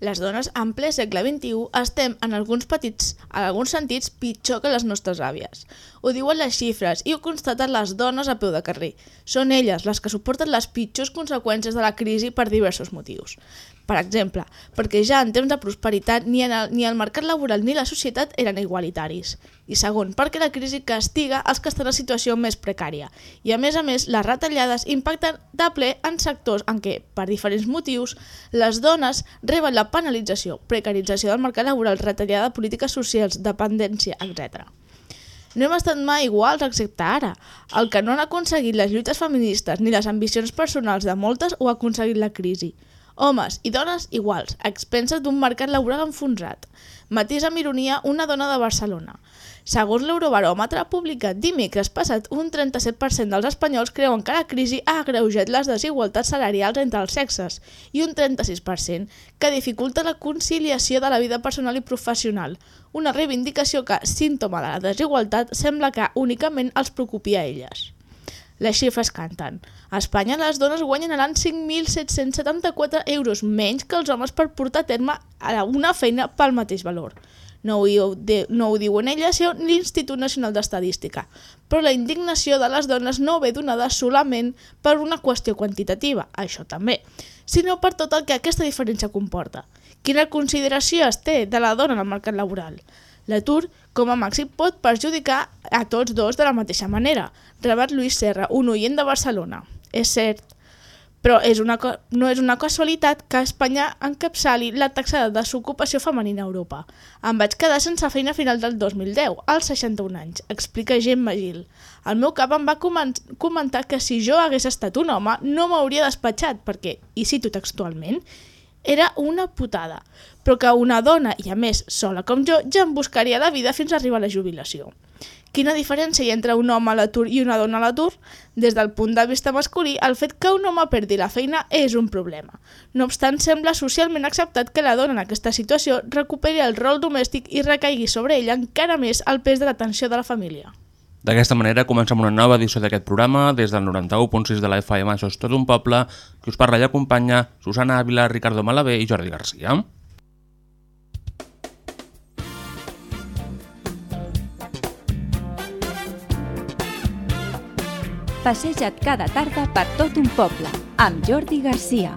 Les dones en ple segle XXI estem en alguns petits, en alguns sentits, pitjor que les nostres àvies. Ho diuen les xifres i ho constaten les dones a peu de carrer. Són elles les que suporten les pitjors conseqüències de la crisi per diversos motius. Per exemple, perquè ja en temps de prosperitat ni, en el, ni el mercat laboral ni la societat eren igualitaris. I segon, perquè la crisi castiga els que estan en situació més precària. I a més a més, les retallades impacten de ple en sectors en què, per diferents motius, les dones reben la penalització, precarització del mercat laboral, retallada de polítiques socials, dependència, etc. No hem estat mai iguals excepte ara. El que no han aconseguit les lluites feministes ni les ambicions personals de moltes ho ha aconseguit la crisi. Homes i dones iguals, expenses d'un mercat laboral enfonsat. Matís amb ironia una dona de Barcelona. Segons l'Eurobaròmetre publicat dimecres passat, un 37% dels espanyols creuen que la crisi ha agreujat les desigualtats salarials entre els sexes i un 36% que dificulta la conciliació de la vida personal i professional, una reivindicació que, símptoma de la desigualtat, sembla que únicament els preocupi a elles. Les xifres canten. A Espanya les dones guanyen l'any 5.774 euros menys que els homes per portar a terme una feina pel mateix valor. No ho, de, no ho diuen elles, sinó l'Institut Nacional d'Estadística. Però la indignació de les dones no ve donada solament per una qüestió quantitativa, això també, sinó per tot el que aquesta diferència comporta. Quina consideració es té de la dona en el mercat laboral? L'atur, com a màxim, pot perjudicar a tots dos de la mateixa manera, rebat Lluís Serra, un oient de Barcelona. És cert, però és una, no és una casualitat que Espanya encapçali la taxa de desocupació femenina a Europa. Em vaig quedar sense feina a final del 2010, als 61 anys, explica Gemma Gil. El meu cap em va comentar que si jo hagués estat un home no m'hauria despatxat, perquè, i cito textualment, era una putada, però que una dona, i a més sola com jo, ja em buscaria la vida fins a arribar a la jubilació. Quina diferència hi ha entre un home a l'atur i una dona a l'atur? Des del punt de vista masculí, el fet que un home perdi la feina és un problema. No obstant, sembla socialment acceptat que la dona en aquesta situació recuperi el rol domèstic i recaigui sobre ella encara més el pes de l'atenció de la família. D'aquesta manera comencem una nova edició d'aquest programa des del 91.6 de la FM, això és tot un poble, que us parla i acompanya Susana Ávila, Ricardo Malavé i Jordi Garcia. Passeja't cada tarda per tot un poble, amb Jordi Garcia.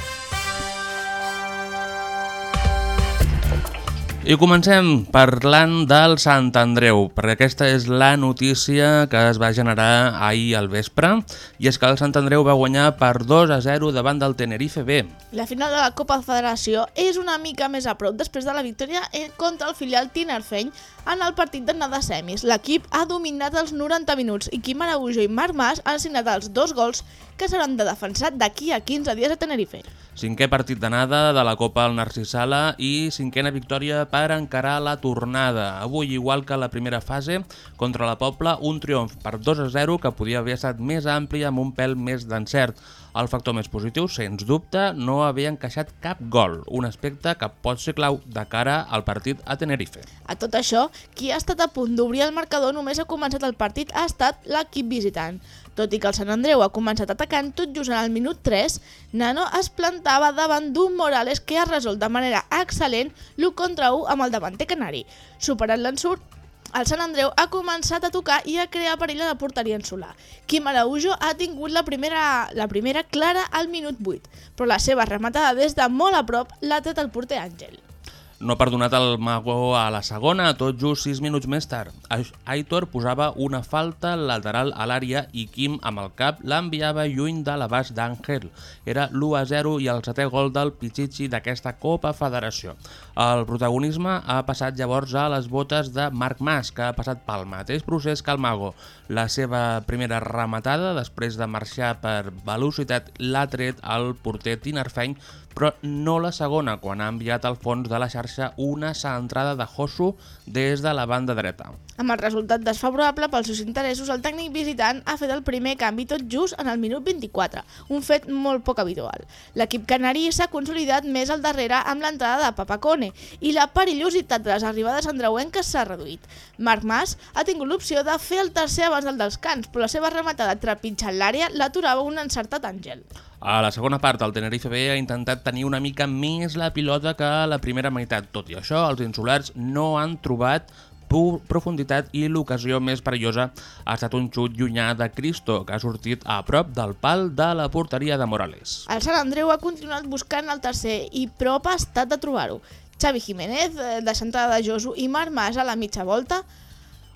I comencem parlant del Sant Andreu, perquè aquesta és la notícia que es va generar ahir al vespre, i és que el Sant Andreu va guanyar per 2 a 0 davant del Tenerife B. La final de la Copa Federació és una mica més a prop després de la victòria contra el filial Tinerfeny en el partit d'anada de semis. L'equip ha dominat els 90 minuts i Quim Araujo i Marc Mas han signat els dos gols que seran de defensar d'aquí a 15 dies a Tenerife. Cinquè partit d'anada de la Copa al Narcís Sala i cinquena victòria per encarar la tornada. Avui, igual que la primera fase, contra la Pobla, un triomf per 2 a 0 que podia haver estat més ampli amb un pèl més d'encert. El factor més positiu, sens dubte, no havia encaixat cap gol, un aspecte que pot ser clau de cara al partit a Tenerife. A tot això, qui ha estat a punt d'obrir el marcador només ha començat el partit ha estat l'equip visitant. Tot i que el Sant Andreu ha començat atacant tot just en el minut 3, Nano es plantava davant d'un Morales que ha resolt de manera excel·lent l'1 contra 1 amb el davanter canari. Superat l'ensurt, el Sant Andreu ha començat a tocar i a crear perill a la porteria solar. Quim Araujo ha tingut la primera, la primera clara al minut 8, però la seva rematada des de molt a prop l'ha tret el porter Àngel. No ha perdonat el Mago a la segona, tot just 6 minuts més tard. Ai- Aitor posava una falta lateral a l'àrea i Kim, amb el cap, l'enviava lluny de l'abast d'Àngel. Era l'1-0 i el setè gol del Pichichi d'aquesta Copa Federació. El protagonisme ha passat llavors a les botes de Marc Mas, que ha passat pel mateix procés que el Mago. La seva primera rematada, després de marxar per velocitat, l'ha tret al porter tinerfeny, però no la segona, quan ha enviat al fons de la xarxa una centrada de Josu des de la banda dreta. Amb el resultat desfavorable pels seus interessos, el tècnic visitant ha fet el primer canvi tot just en el minut 24, un fet molt poc habitual. L'equip canari s'ha consolidat més al darrere amb l'entrada de Papacone i la perillositat de les arribades andreuenques s'ha reduït. Marc Mas ha tingut l'opció de fer el tercer abans del descans, però la seva rematada trepitjant l'àrea l'aturava un encertat Àngel. A la segona part, el Tenerife B ha intentat tenir una mica més la pilota que la primera meitat. Tot i això, els insulars no han trobat profunditat i l'ocasió més perillosa ha estat un xut llunyà de Cristo, que ha sortit a prop del pal de la porteria de Morales. El Sant Andreu ha continuat buscant el tercer i prop ha estat de trobar-ho. Xavi Jiménez, eh, de centrada de Josu i Marc Mas a la mitja volta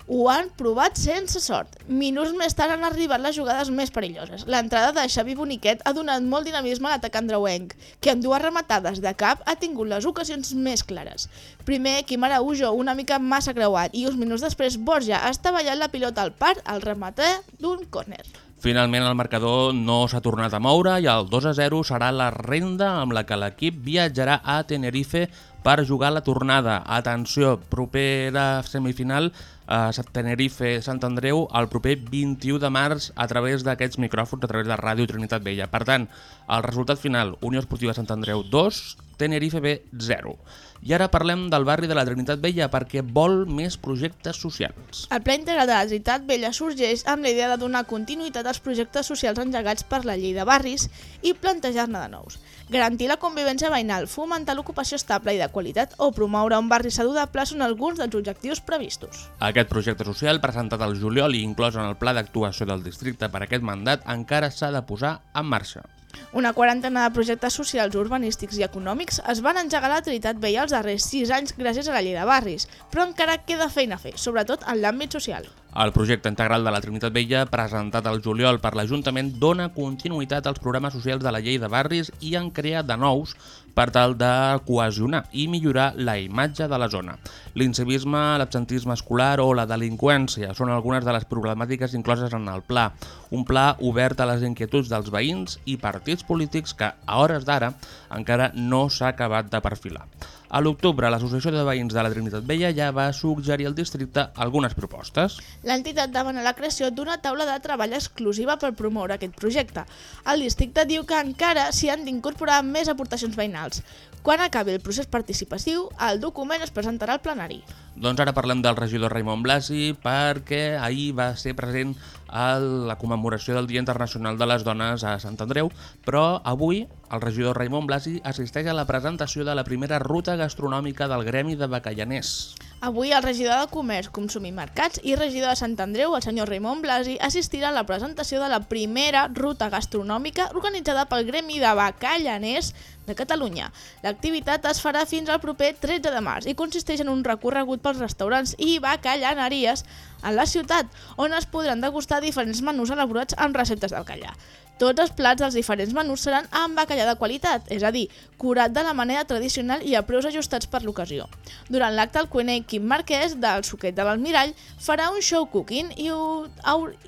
ho han provat sense sort. Minuts més tard han arribat les jugades més perilloses. L'entrada de Xavi Boniquet ha donat molt dinamisme a l'atac andreuenc, que amb dues rematades de cap ha tingut les ocasions més clares. Primer, Quim Araujo, una mica massa creuat, i uns minuts després Borja està ballant la pilota al par al remater d'un córner. Finalment el marcador no s'ha tornat a moure i el 2 a 0 serà la renda amb la que l'equip viatjarà a Tenerife per jugar la tornada. Atenció, propera semifinal a Tenerife-Sant Andreu el proper 21 de març a través d'aquests micròfons, a través de Ràdio Trinitat Vella. Per tant, el resultat final, Unió Esportiva Sant Andreu 2, Tenerife B 0. I ara parlem del barri de la Trinitat Vella perquè vol més projectes socials. El Pla Integral de la Trinitat Vella sorgeix amb la idea de donar continuïtat als projectes socials engegats per la llei de barris i plantejar-ne de nous. Garantir la convivència veïnal, fomentar l'ocupació estable i de qualitat o promoure un barri saludable són alguns dels objectius previstos. Aquest projecte social, presentat al juliol i inclòs en el pla d'actuació del districte per aquest mandat, encara s'ha de posar en marxa. Una quarantena de projectes socials, urbanístics i econòmics es van engegar a la Trinitat Vella els darrers 6 anys gràcies a la llei de barris, però encara queda feina a fer, sobretot en l'àmbit social. El projecte integral de la Trinitat Vella, presentat al juliol per l'Ajuntament, dona continuïtat als programes socials de la llei de barris i en crea de nous per tal de cohesionar i millorar la imatge de la zona. L'incivisme, l'absentisme escolar o la delinqüència són algunes de les problemàtiques incloses en el pla. Un pla obert a les inquietuds dels veïns i partits polítics que, a hores d'ara, encara no s'ha acabat de perfilar. A l'octubre, l'Associació de Veïns de la Trinitat Vella ja va suggerir al districte algunes propostes. L'entitat demana la creació d'una taula de treball exclusiva per promoure aquest projecte. El districte diu que encara s'hi han d'incorporar més aportacions veïnals. Quan acabi el procés participatiu, el document es presentarà al plenari. Doncs ara parlem del regidor Raimon Blasi perquè ahir va ser present a la commemoració del Dia Internacional de les Dones a Sant Andreu, però avui el regidor Raimon Blasi assisteix a la presentació de la primera ruta gastronòmica del Gremi de Bacallaners. Avui el regidor de Comerç, Consum i Mercats i regidor de Sant Andreu, el senyor Raimon Blasi, assistirà a la presentació de la primera ruta gastronòmica organitzada pel Gremi de Bacallaners de Catalunya. L'activitat es farà fins al proper 13 de març i consisteix en un recorregut pels restaurants i bacallaneries a la ciutat, on es podran degustar diferents menús elaborats amb receptes del callà. Tots els plats dels diferents menús seran amb bacallà de qualitat, és a dir, curat de la manera tradicional i a preus ajustats per l'ocasió. Durant l'acte, el cuiner Quim Marquès, del Suquet de l'Almirall, farà un show cooking i, ho-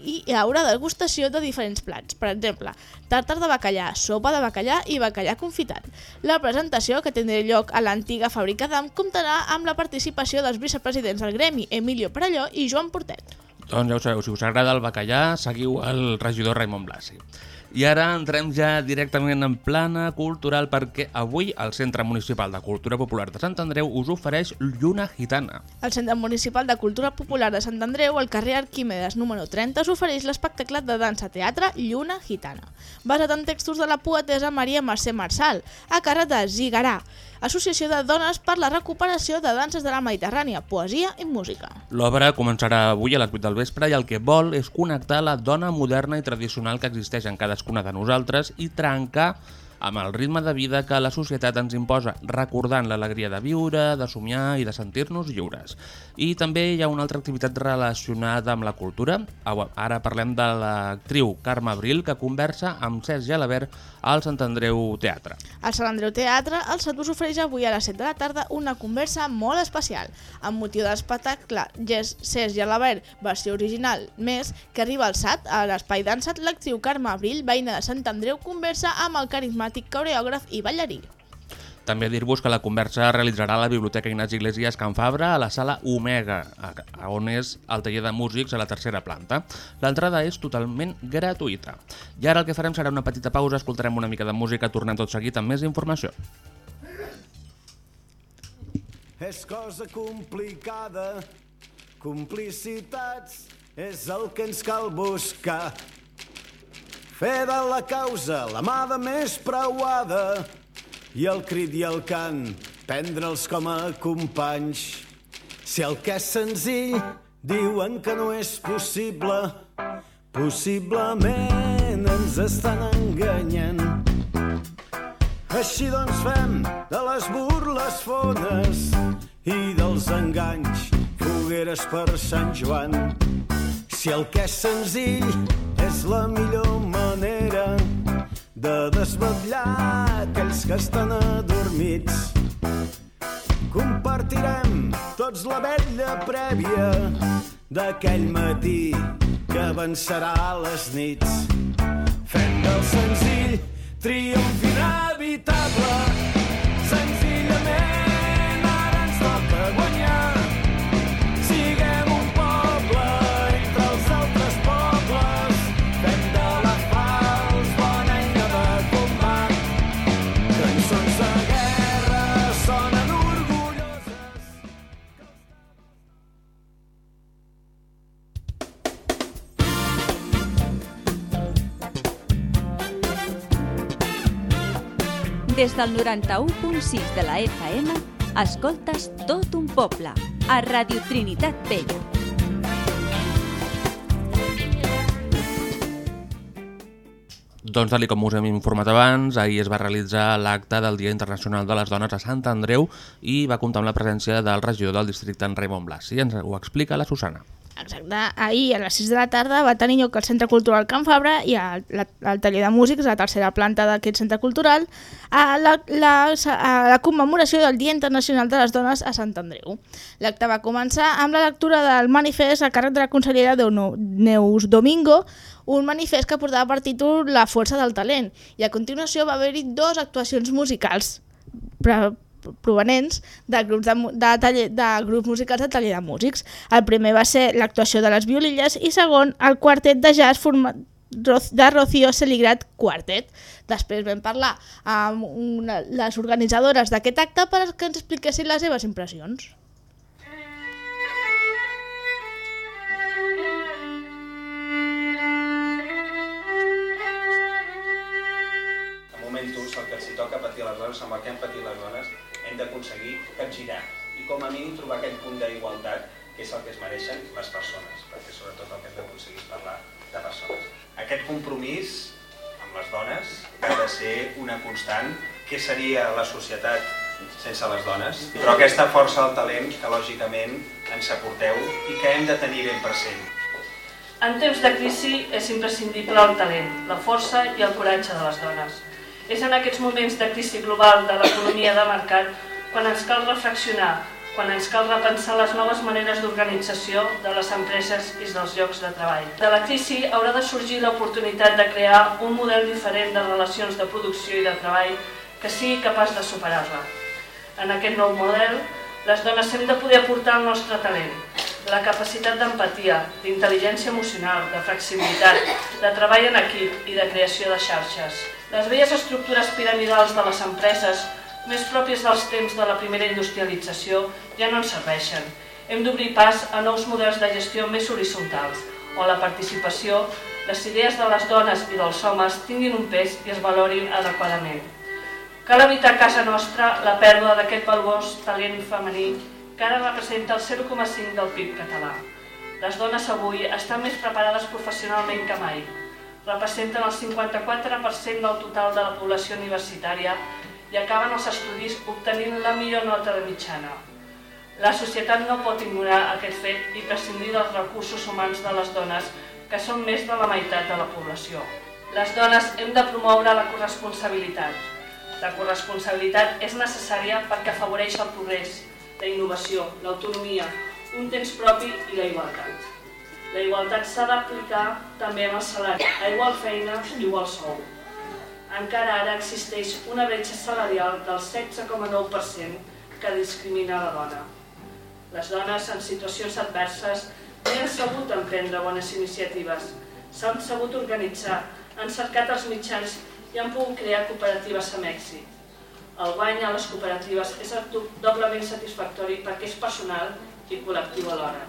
i hi haurà degustació de diferents plats. Per exemple, tàrtar de bacallà, sopa de bacallà i bacallà confitat. La presentació, que tindrà lloc a l'antiga fàbrica d'Am, comptarà amb la participació dels vicepresidents del gremi, Emilio Perelló i Joan Portet. Doncs ja ho sabeu, si us agrada el bacallà, seguiu el regidor Raimon Blasi. I ara entrem ja directament en plana cultural perquè avui el Centre Municipal de Cultura Popular de Sant Andreu us ofereix Lluna Gitana. El Centre Municipal de Cultura Popular de Sant Andreu, al carrer Arquímedes número 30, s'ofereix l'espectacle de dansa-teatre Lluna Gitana, basat en textos de la poetesa Maria Mercè Marçal, a càrrec de Zigarà, Associació de Dones per la Recuperació de Danses de la Mediterrània, Poesia i Música. L'obra començarà avui a les 8 del vespre i el que vol és connectar la dona moderna i tradicional que existeix en cadascuna de nosaltres i trencar amb el ritme de vida que la societat ens imposa, recordant l'alegria de viure, de somiar i de sentir-nos lliures. I també hi ha una altra activitat relacionada amb la cultura. Ara parlem de l'actriu Carme Abril, que conversa amb Cesc Gelabert al Sant Andreu Teatre. Al Sant Andreu Teatre, el SAT us ofereix avui a les 7 de la tarda una conversa molt especial, amb motiu de l'espectacle Yes, Cesc i Alabert, versió original, més, que arriba al SAT, a l'espai dansat, l'actriu Carme Abril, veïna de Sant Andreu, conversa amb el carismàtic coreògraf i ballarí. També dir-vos que la conversa es realitzarà a la Biblioteca Ignasi Iglesias Can Fabra a la sala Omega, on és el taller de músics a la tercera planta. L'entrada és totalment gratuïta. I ara el que farem serà una petita pausa, escoltarem una mica de música, tornem tot seguit amb més informació. És cosa complicada, complicitats és el que ens cal buscar. Fer de la causa la mà de més preuada i el crit i el cant prendre'ls com a companys. Si el que és senzill diuen que no és possible, possiblement ens estan enganyant. Així doncs fem de les burles fones i dels enganys fogueres per Sant Joan. Si el que és senzill és la millor manera de desvetllar aquells que estan adormits, compartirem tots la vella prèvia d'aquell matí que avançarà a les nits. Fem del senzill triomf inevitable. Senzillament ara ens toca guanyar. Des del 91.6 de la FM, escoltes tot un poble, a Radio Trinitat Vella. Doncs, tal com us hem informat abans, ahir es va realitzar l'acte del Dia Internacional de les Dones a Sant Andreu i va comptar amb la presència del regidor del districte, en Raimon Blas. I ens ho explica la Susana. Exacte. Ahir, a les 6 de la tarda, va tenir lloc al Centre Cultural Can Fabra i al, la- al taller de músics, a la tercera planta d'aquest centre cultural, a la, la, a la commemoració del Dia Internacional de les Dones a Sant Andreu. L'acte va començar amb la lectura del manifest a càrrec de la consellera Deuno- Neus Domingo, un manifest que portava per títol La força del talent, i a continuació va haver-hi dues actuacions musicals provenents de grups, de, de, taller, de grups musicals de taller de músics. El primer va ser l'actuació de les violilles i segon el quartet de jazz format de Rocío Celigrat Quartet. Després vam parlar amb una, les organitzadores d'aquest acte per que ens expliquessin les seves impressions. en moments el que els toca patir a les dones, amb el que hem capgirar i com a mínim trobar aquest punt d'igualtat que és el que es mereixen les persones, perquè sobretot el que hem d'aconseguir és parlar de persones. Aquest compromís amb les dones ha de ser una constant. Què seria la societat sense les dones? Però aquesta força del talent que lògicament ens aporteu i que hem de tenir ben present. En temps de crisi és imprescindible el talent, la força i el coratge de les dones. És en aquests moments de crisi global de l'economia de mercat quan ens cal reflexionar, quan ens cal repensar les noves maneres d'organització de les empreses i dels llocs de treball. De la crisi haurà de sorgir l'oportunitat de crear un model diferent de relacions de producció i de treball que sigui capaç de superar-la. En aquest nou model, les dones hem de poder aportar el nostre talent, la capacitat d'empatia, d'intel·ligència emocional, de flexibilitat, de treball en equip i de creació de xarxes. Les velles estructures piramidals de les empreses, més pròpies dels temps de la primera industrialització, ja no ens serveixen. Hem d'obrir pas a nous models de gestió més horitzontals, on la participació, les idees de les dones i dels homes tinguin un pes i es valorin adequadament. Cal evitar a casa nostra la pèrdua d'aquest valuós talent femení que ara representa el 0,5 del PIB català. Les dones avui estan més preparades professionalment que mai. representen el 54% del total de la població universitària i acaben els estudis obtenint la millor nota de mitjana. La societat no pot ignorar aquest fet i prescindir dels recursos humans de les dones, que són més de la meitat de la població. Les dones hem de promoure la corresponsabilitat. La corresponsabilitat és necessària perquè afavoreix el progrés, la innovació, l'autonomia, un temps propi i la igualtat. La igualtat s'ha d'aplicar també amb el salari. A igual feina, igual sou. Encara ara existeix una bretxa salarial del 16,9% que discrimina la dona. Les dones en situacions adverses no han sabut emprendre bones iniciatives, s'han sabut organitzar, han cercat els mitjans i han pogut crear cooperatives amb èxit. El guany a les cooperatives és doblement satisfactori perquè és personal i col·lectiu alhora.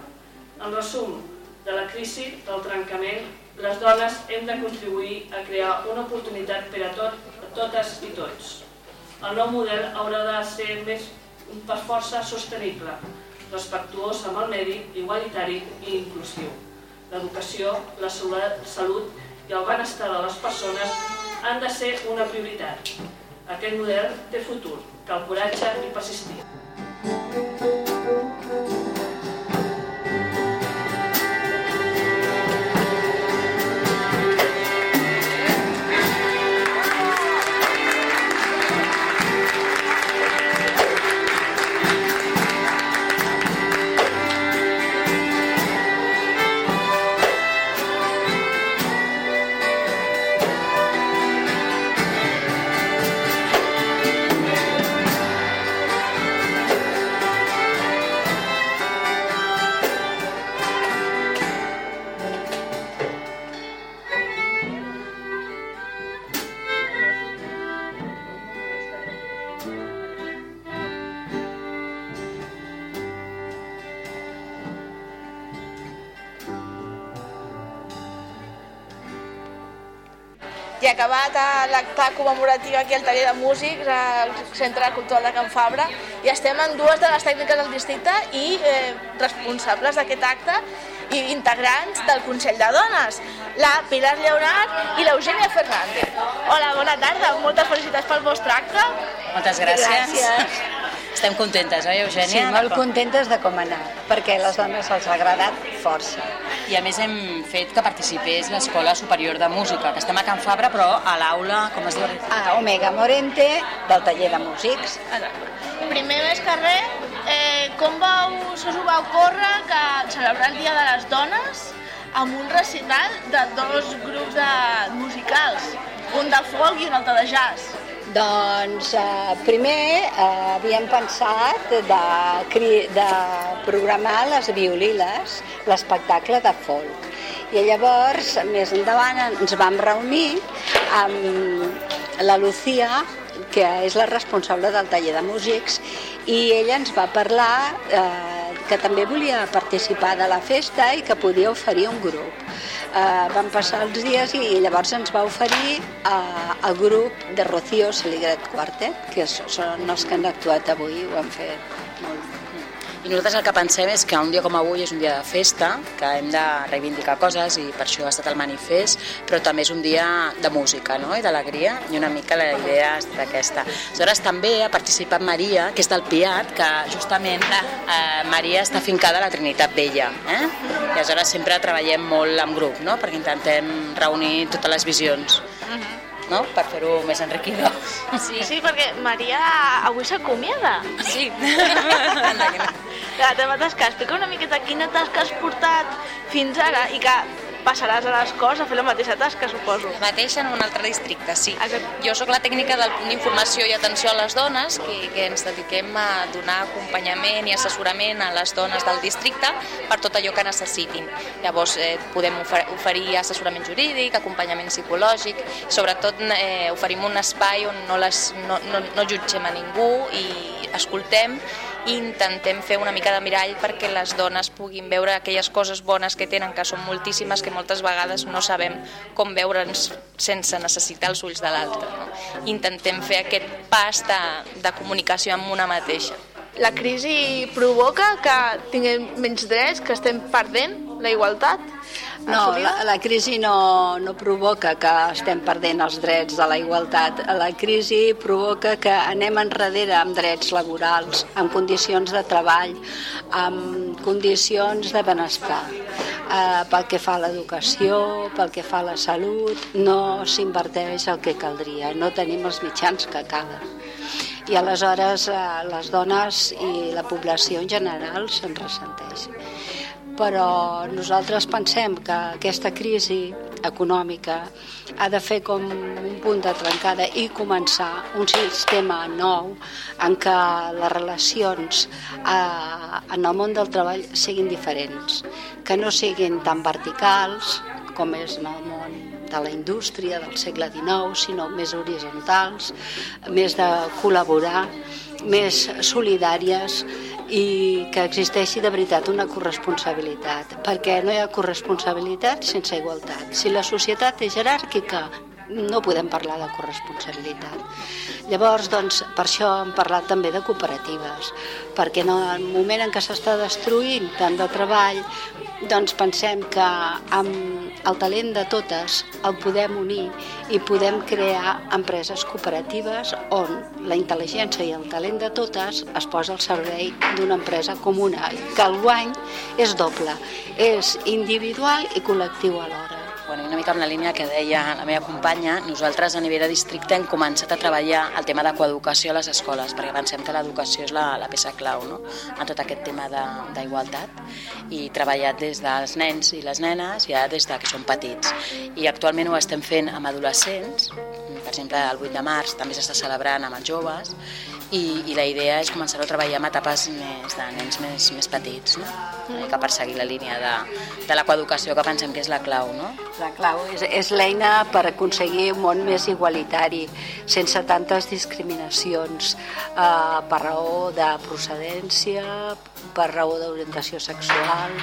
En resum, de la crisi, del trencament, les dones hem de contribuir a crear una oportunitat per a, tot, a totes i tots. El nou model haurà de ser més per força sostenible, respectuós amb el medi, igualitari i inclusiu. L'educació, la salut i el benestar de les persones han de ser una prioritat. Aquest model té futur, cal coratge i persistir. I acabat eh, l'acte commemoratiu aquí al taller de músics al Centre Cultural de Can Fabra i estem en dues de les tècniques del districte i eh, responsables d'aquest acte i integrants del Consell de Dones, la Pilar Lleonat i l'Eugènia Fernández. Hola, bona tarda, moltes felicitats pel vostre acte. Moltes gràcies. Gràcies. Estem contentes, oi, Eugènia? Sí, molt contentes de com ha anat, perquè a les dones els ha agradat força. I a més hem fet que participés l'Escola Superior de Música, que estem a Can Fabra, però a l'aula, com es diu? A Omega Morente, del taller de músics. Primer més que res, eh, com vau, us ho vau córrer que celebrar el Dia de les Dones amb un recital de dos grups de musicals, un de folk i un altre de jazz? Doncs eh, primer eh, havíem pensat de, de programar les violiles, l'espectacle de folk. I llavors, més endavant, ens vam reunir amb la Lucía, que és la responsable del taller de músics, i ella ens va parlar eh, que també volia participar de la festa i que podia oferir un grup. Eh, van passar els dies i llavors ens va oferir eh, el grup de Rocío Seligret Quartet, que són els que han actuat avui, ho han fet molt, I nosaltres el que pensem és que un dia com avui és un dia de festa, que hem de reivindicar coses i per això ha estat el manifest, però també és un dia de música no? i d'alegria i una mica la idea ha estat aquesta. Aleshores també ha participat Maria, que és del PIAT, que justament eh, Maria està fincada a la Trinitat Vella. Eh? I aleshores sempre treballem molt en grup, no? perquè intentem reunir totes les visions no? per fer-ho més enriquidor. Sí, sí, perquè Maria avui s'acomiada. Sí. La teva tasca, explica una miqueta quina tasca has portat fins ara i que passaràs a les coses a fer la mateixa tasca, suposo. La mateixa en un altre districte, sí. Jo sóc la tècnica del punt d'informació i atenció a les dones, que, que ens dediquem a donar acompanyament i assessorament a les dones del districte per tot allò que necessitin. Llavors eh, podem ofer oferir assessorament jurídic, acompanyament psicològic, sobretot eh, oferim un espai on no, les, no, no, no jutgem a ningú i escoltem i intentem fer una mica de mirall perquè les dones puguin veure aquelles coses bones que tenen, que són moltíssimes, que moltes vegades no sabem com veure'ns sense necessitar els ulls de l'altre. No? Intentem fer aquest pas de, de comunicació amb una mateixa. La crisi provoca que tinguem menys drets, que estem perdent la igualtat? No, la, la crisi no, no provoca que estem perdent els drets de la igualtat. La crisi provoca que anem enrere amb drets laborals, amb condicions de treball, amb condicions de benestar. Eh, pel que fa a l'educació, pel que fa a la salut, no s'inverteix el que caldria, no tenim els mitjans que calen. I aleshores eh, les dones i la població en general se'n ressenteix però nosaltres pensem que aquesta crisi econòmica ha de fer com un punt de trencada i començar un sistema nou en què les relacions eh, en el món del treball siguin diferents, que no siguin tan verticals com és en el món de la indústria del segle XIX, sinó més horitzontals, més de col·laborar, més solidàries i que existeixi de veritat una corresponsabilitat, perquè no hi ha corresponsabilitat sense igualtat. Si la societat és jeràrquica, no podem parlar de corresponsabilitat. Llavors, doncs, per això hem parlat també de cooperatives, perquè en el moment en què s'està destruint tant de treball, doncs pensem que amb el talent de totes el podem unir i podem crear empreses cooperatives on la intel·ligència i el talent de totes es posa al servei d'una empresa comuna, que el guany és doble, és individual i col·lectiu alhora. Bueno, una mica amb la línia que deia la meva companya, nosaltres a nivell de districte hem començat a treballar el tema de coeducació a les escoles, perquè pensem que l'educació és la, la peça clau no? en tot aquest tema d'igualtat i treballat des dels nens i les nenes ja des de que són petits. I actualment ho estem fent amb adolescents, per exemple el 8 de març també s'està celebrant amb els joves i, i la idea és començar a treballar amb etapes més de nens més, més petits, no? Una mica per seguir la línia de, de la coeducació que pensem que és la clau, no? La clau és, és l'eina per aconseguir un món més igualitari, sense tantes discriminacions eh, per raó de procedència, per raó d'orientació sexual,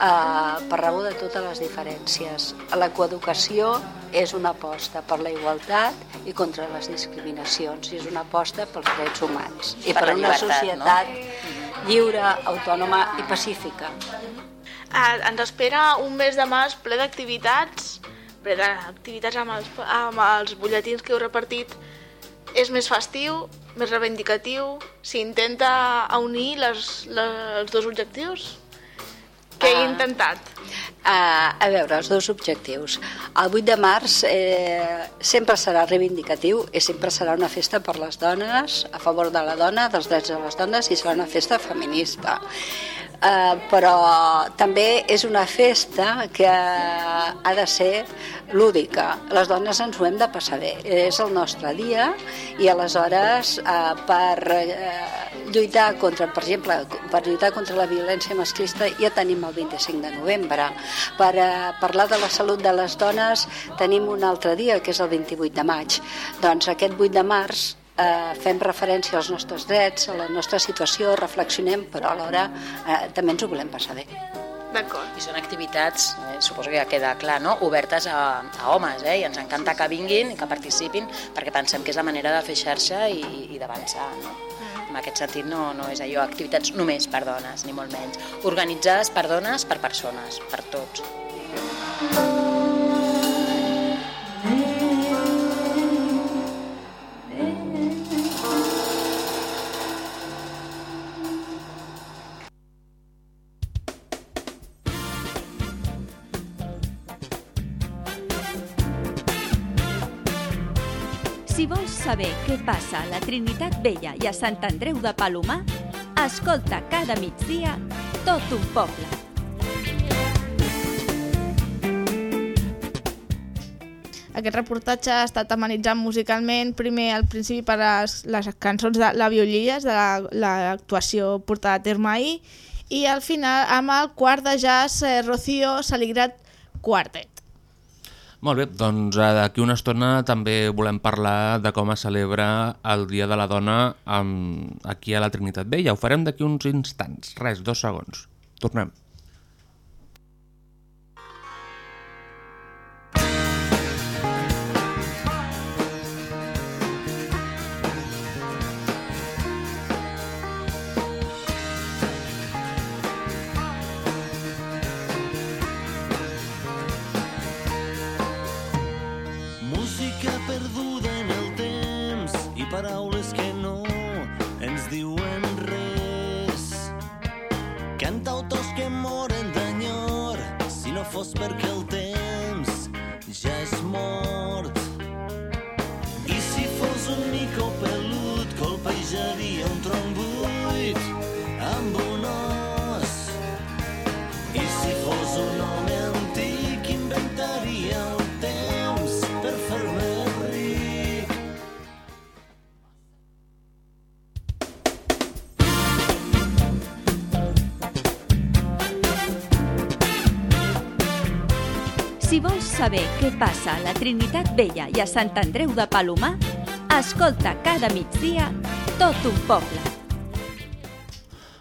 eh, per raó de totes les diferències. La coeducació és una aposta per la igualtat i contra les discriminacions, i és una aposta pels drets humans i Per per, una llibertat, societat lliure, autònoma i pacífica. Eh, ens espera un mes de març ple d'activitats, ple d'activitats amb, els, amb els butlletins que heu repartit. És més festiu, més reivindicatiu, s'intenta unir les, les, els dos objectius? He Ah. intentat? Uh, a veure, els dos objectius. El 8 de març eh, sempre serà reivindicatiu i sempre serà una festa per les dones, a favor de la dona, dels drets de les dones i serà una festa feminista. Uh, però també és una festa que ha de ser lúdica. Les dones ens ho hem de passar bé. És el nostre dia i aleshores uh, per uh, lluitar contra, per exemple, per lluitar contra la violència masclista ja tenim el 25 de novembre. Per uh, parlar de la salut de les dones tenim un altre dia, que és el 28 de maig. Doncs aquest 8 de març eh, fem referència als nostres drets, a la nostra situació, reflexionem, però alhora eh, també ens ho volem passar bé. D'acord. I són activitats, eh, suposo que ja queda clar, no? obertes a, a homes, eh? i ens encanta que vinguin i que participin, perquè pensem que és la manera de fer xarxa i, i d'avançar. No? En aquest sentit no, no és allò, activitats només per dones, ni molt menys. Organitzades per dones, per persones, per tots. Si saber què passa a la Trinitat Vella i a Sant Andreu de Palomar, escolta cada migdia tot un poble. Aquest reportatge ha estat amenitzat musicalment, primer al principi per les, les cançons de la Violilles, de l'actuació la, portada a terme ahir, i al final amb el quart de jazz eh, Rocío Saligrat Quartet. Molt bé, doncs eh, d'aquí una estona també volem parlar de com es celebra el Dia de la Dona amb, aquí a la Trinitat Vella. Ho farem d'aquí uns instants, res, dos segons. Tornem. Saber què passa a la Trinitat Vella i a Sant Andreu de Palomar, escolta cada migdia tot un poble.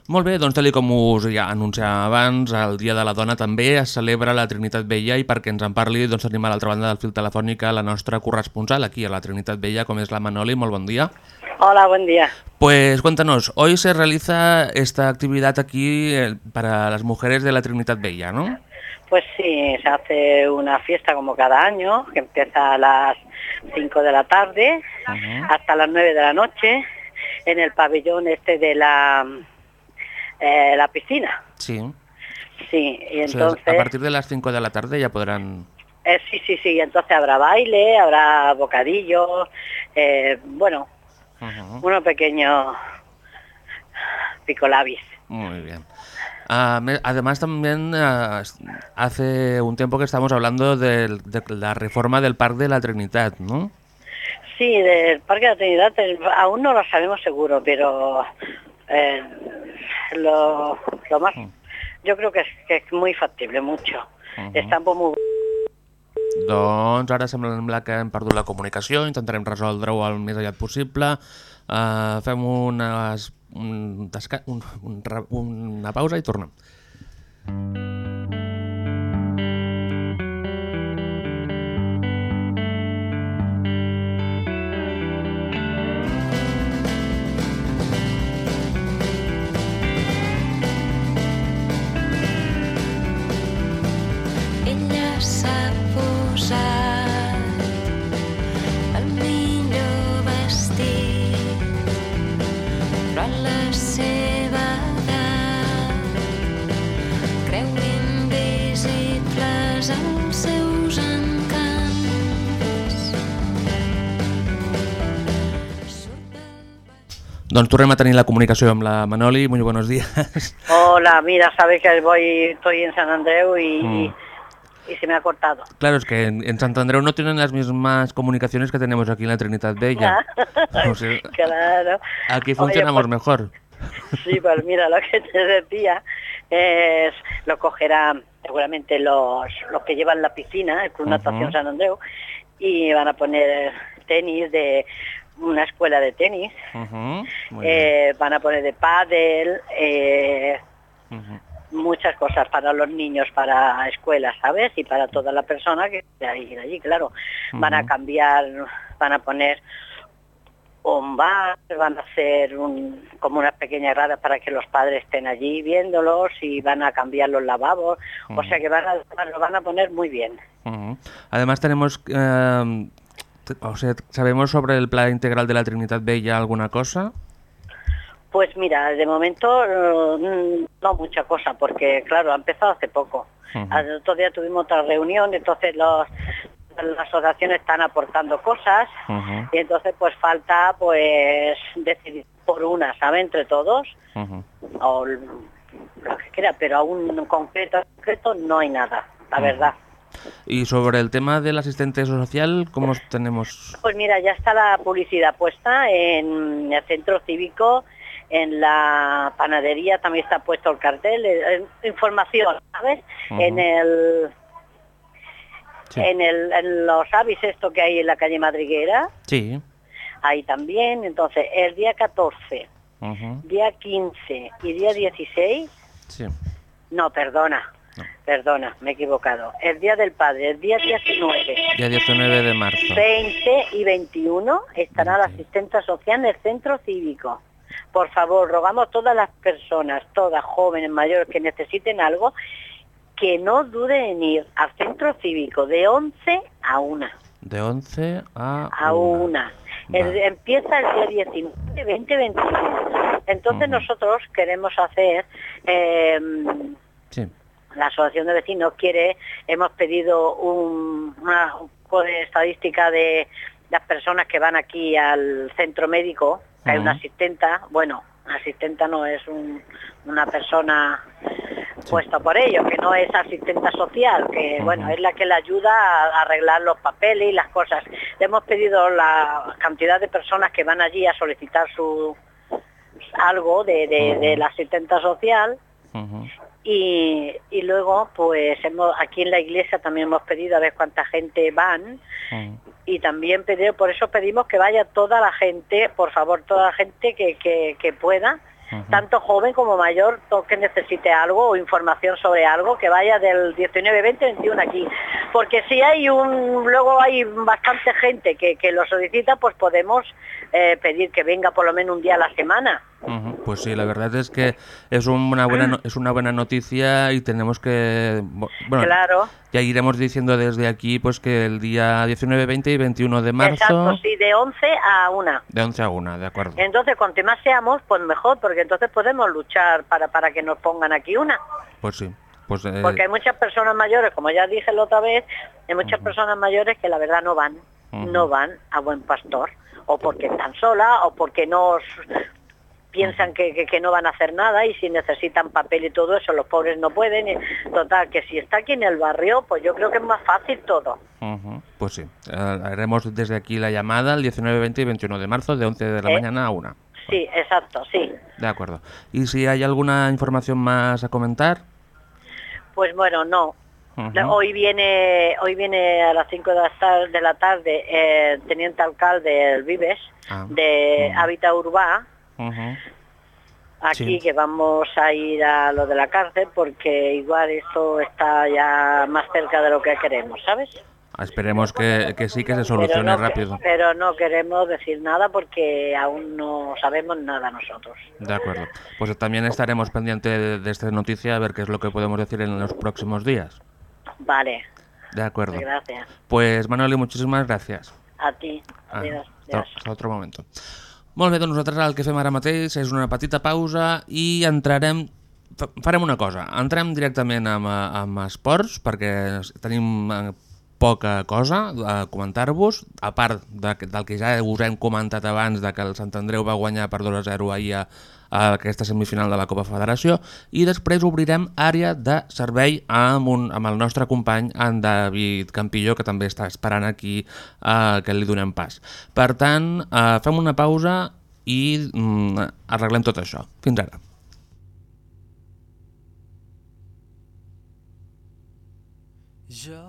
Molt bé, doncs tal com us ja anunciava abans, el Dia de la Dona també es celebra a la Trinitat Vella i perquè ens en parli doncs tenim a l'altra banda del fil telefònic la nostra corresponsal aquí a la Trinitat Vella, com és la Manoli. Molt bon dia. Hola, buen día. Pues cuéntanos, hoy se realiza esta actividad aquí eh, para las mujeres de la Trinidad Bella, ¿no? Pues sí, se hace una fiesta como cada año, que empieza a las 5 de la tarde hasta las 9 de la noche en el pabellón este de la, eh, la piscina. Sí. Sí, y O sea, entonces... a partir de las 5 de la tarde ya podrán... eh, sí, sí, sí, entonces habrá baile, habrá bocadillo, eh, bueno, unos pequeños picolabis. Muy bien. Ah, además también ah, hace un tiempo que estamos hablando del- de, la reforma del Parque de la Trinidad, ¿no? Sí, del Parque de la Trinidad eh, aún no lo sabemos seguro, pero eh, lo, lo más, yo creo que es, que es muy factible, mucho. Están muy... Doncs ara sembla que hem perdut la comunicació, intentarem resoldre-ho el més aviat possible. Uh, fem unes, un, desca un, un, una pausa i tornem. Ella s'ha posat Doncs tornem a tenir la comunicació amb la Manoli. Muy buenos días. Hola, mira, sabes que voy, estoy en San Andreu y, Mm. y se me ha cortado. Claro, es que en, en Sant Andreu no tienen las mismas comunicaciones que tenemos aquí en la Trinidad Bella. O sea, claro. aquí Oye, funcionamos pues- mejor. Sí, pues mira, lo que te decía es, lo cogerán seguramente los, los que llevan la piscina, el Club. Natación San Andreu, y van a poner tenis de una escuela de tenis, eh, van a poner de pádel, eh, muchas cosas para los niños, para escuelas, ¿sabes? Y para toda la persona que quiera ir allí, claro. Van a cambiar, van a poner un bar, van a hacer un, como unas pequeñas gradas para que los padres estén allí viéndolos y van a cambiar los lavabos, o sea que van a, lo van a poner muy bien. Además tenemos... eh, o sea, ¿sabemos sobre el plan integral de la Trinidad Bella alguna cosa? Pues mira, de momento eh, no mucha cosa, porque claro, ha empezado hace poco. Ujú. Al otro día tuvimos otra reunión, entonces los, las asociaciones están aportando cosas y entonces pues falta pues decidir por una, ¿sabe? Entre todos, o lo que quiera, pero aún en concreto, en concreto no hay nada, la verdad. Y sobre el tema del asistente social, ¿cómo tenemos? Pues mira, ya está la publicidad puesta en el centro cívico, en la panadería también está puesto el cartel, eh, información, ¿sabes? En el Sí. en el en los avis esto que hay en la calle Madriguera, Sí. ahí también, entonces el día 14, Ujú, día 15 y día 16, Sí. no, perdona. Perdona, me he equivocado. El Día del Padre, el día 19, Día 19 de marzo. 20 y 21 estará la asistente social en el centro cívico. Por favor, rogamos a todas las personas, todas jóvenes, mayores que necesiten algo, que no duden en ir al centro cívico de 11 a 1. De 11 a... a una. El- empieza el día 19, 20, 21. Entonces nosotros queremos hacer, eh, Sí. La asociación de vecinos quiere, hemos pedido un- una un poco de estadística de las personas que van aquí al centro médico, que hay una asistenta, bueno, asistenta no es un- una persona puesta por ello, que no es asistenta social, que bueno, es la que le ayuda a arreglar los papeles y las cosas. Le hemos pedido la cantidad de personas que van allí a solicitar su algo de, de- de la asistenta social y, y luego pues hemos aquí en la iglesia también hemos pedido a ver cuánta gente van y también pedir, por eso pedimos que vaya toda la gente, por favor, toda la gente que, que, que pueda, tanto joven como mayor, todo que necesite algo o información sobre algo, que vaya del 19, 20, 21 aquí. Porque si hay un, luego hay bastante gente que, que lo solicita, pues podemos eh, pedir que venga por lo menos un día a la semana. Pues sí, la verdad es que es una buena no- es una buena noticia y tenemos que bueno, Claro. ya iremos diciendo desde aquí pues que el día 19, 20 y 21 de marzo Exacto, sí, de 11 a 1. de 11 a 1, de acuerdo. Entonces, cuanto más seamos, pues mejor, porque entonces podemos luchar para, para que nos pongan aquí una. Pues sí. Pues eh, Porque hay muchas personas mayores, como ya dije la otra vez, hay muchas personas mayores que la verdad no van, no van a buen pastor, o porque están solas, o porque no piensan que, que- que no van a hacer nada y si necesitan papel y todo eso, los pobres no pueden. y- total, que si está aquí en el barrio, pues yo creo que es más fácil todo. ujú, pues sí. Eh, haremos desde aquí la llamada el 19, 20 y 21 de marzo de 11 de la ¿Eh? mañana a 1. Sí, exacto, sí. De acuerdo. ¿Y si hay alguna información más a comentar? Pues bueno, no. Hoy viene hoy viene a las 5 de la tarde, de la tarde eh, el teniente alcalde del Vives Ah, de Hábitat Urbá Aquí Sí. que vamos a ir a lo de la cárcel porque igual esto está ya más cerca de lo que queremos, ¿sabes? Esperemos que, que sí que se solucione pero no, rápido. Pero no queremos decir nada porque aún no sabemos nada nosotros. De acuerdo. Pues también estaremos pendientes de, de esta noticia a ver qué es lo que podemos decir en los próximos días. Vale, De acuerdo. gracias. Pues Manuel, muchísimas gràcies. A ti. Ah, Adiós. hasta, hasta otro momento. Molt bé, doncs nosaltres el que fem ara mateix és una petita pausa i entrarem... fa- Farem una cosa, entrem directament amb, eh, amb esports perquè tenim eh, poca cosa a comentar-vos, a part de, del que ja us hem comentat abans de que el Sant Andreu va guanyar per 2 a 0 ahir a, a aquesta semifinal de la Copa Federació i després obrirem àrea de servei amb, un, amb el nostre company en David Campillo que també està esperant aquí eh, que li donem pas. Per tant, eh, fem una pausa i mm, arreglem tot això. Fins ara. Jo,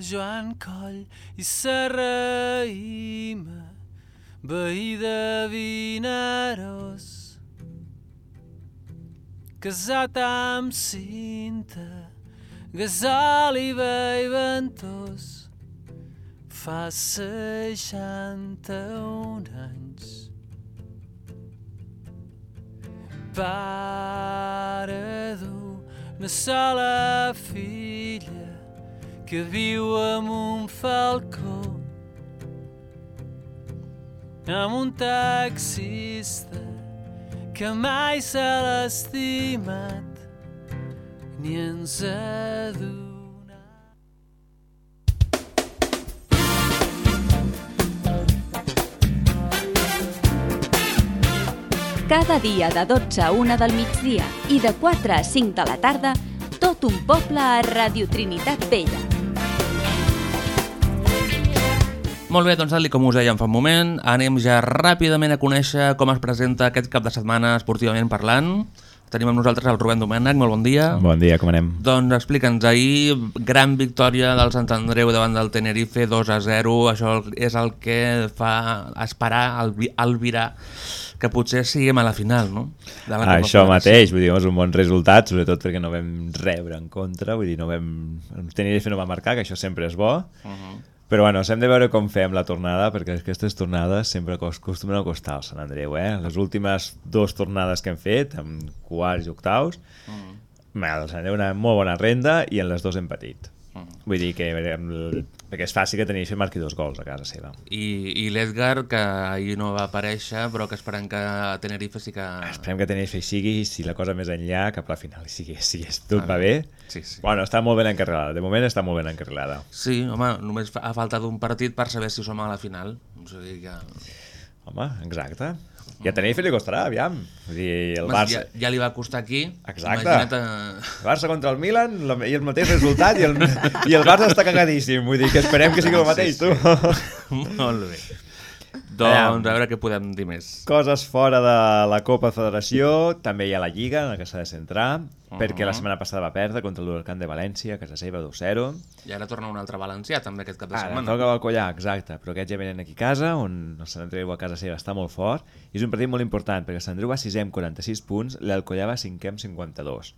Joan Coll i Serraïma, veí de Vinaròs, casat amb cinta, gasol i ventós, fa seixanta-un anys. Pare d'una sola filla que viu amb un falcó amb un taxista que mai se l'ha estimat ni ens ha. Cada dia de 12 a 1 del migdia i de 4 a 5 de la tarda, tot un poble a Radio Trinitat Vella. Molt bé, doncs tal com us dèiem fa un moment, anem ja ràpidament a conèixer com es presenta aquest cap de setmana esportivament parlant. Tenim amb nosaltres el Rubén Domènech, molt bon dia. Bon dia, com anem? Doncs explica'ns, ahir gran victòria del Sant Andreu davant del Tenerife 2 a 0, això és el que fa esperar, albi- albirar, que potser siguem a la final, no? De la Copa Això Federació. mateix, vull dir, és un bon resultat, sobretot perquè no vam rebre en contra, vull dir, no vam... El Tenerife no va marcar, que això sempre és bo, Mhm. Però bueno, hem de veure com fem la tornada, perquè aquestes tornades sempre cos- acostumen a costar al Sant Andreu, eh? Les últimes dues tornades que hem fet, amb quarts i octaus, mm. el Sant Andreu una molt bona renda i en les dues hem patit. Vull dir que el- perquè és fàcil que Tenerife marqui dos gols a casa seva. I, i l'Edgar, que ahir no va aparèixer, però que esperem que a Tenerife sí que... Esperem que Tenerife hi sigui, si la cosa més enllà, cap a la final hi sigui, si tot Ah, va bé. sí, sí. Bueno, està molt ben encarrilada, de moment està molt ben encarrilada. Sí, home, només ha faltat un partit per saber si som a la final. O sigui que... Home, exacte. I a Tenerife li costarà, aviam. Vull dir, el Barça... ja, ja li va costar aquí. Exacte. Imagina't... eh, El Barça contra el Milan la- i el mateix resultat i el, i el Barça està cagadíssim. Vull dir que esperem que sigui el mateix, Sí, sí. tu. Molt bé. Doncs a veure què podem dir més. Coses fora de la Copa Federació, també hi ha la Lliga en la que s'ha de centrar, perquè la Mhm. setmana passada va perdre contra l'Huracan de València, a casa seva 2-0. I ara torna un altre valencià també aquest cap de Ara, setmana. toca Balcollà, exacte, però aquests ja venen aquí a casa, on el Sant Andreu a casa seva està molt fort, i és un partit molt important, perquè el Sant Andreu va 6è amb 46 punts, l'Alcollà va 5è amb 52.